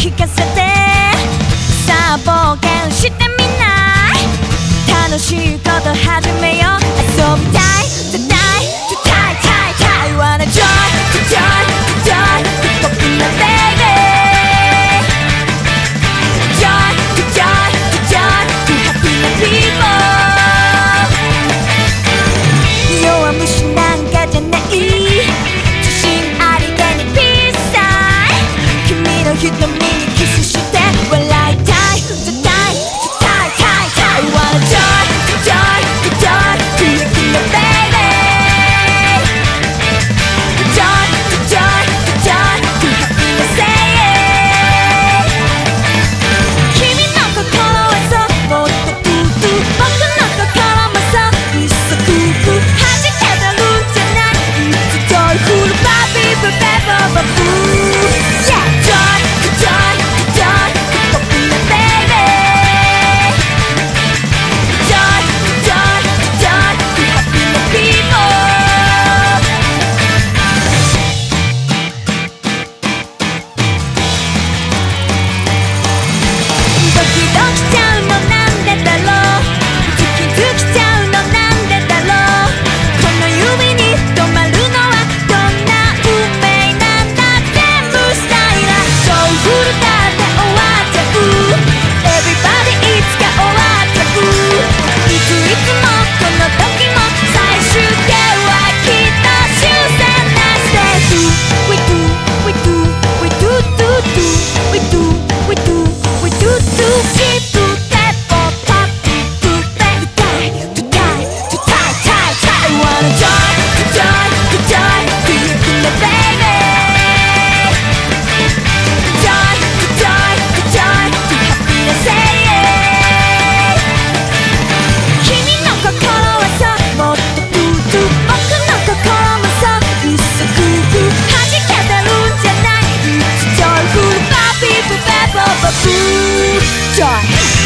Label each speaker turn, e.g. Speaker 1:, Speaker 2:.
Speaker 1: 聞かせて。さあ冒険してみない。楽しいこと始めよう。shot.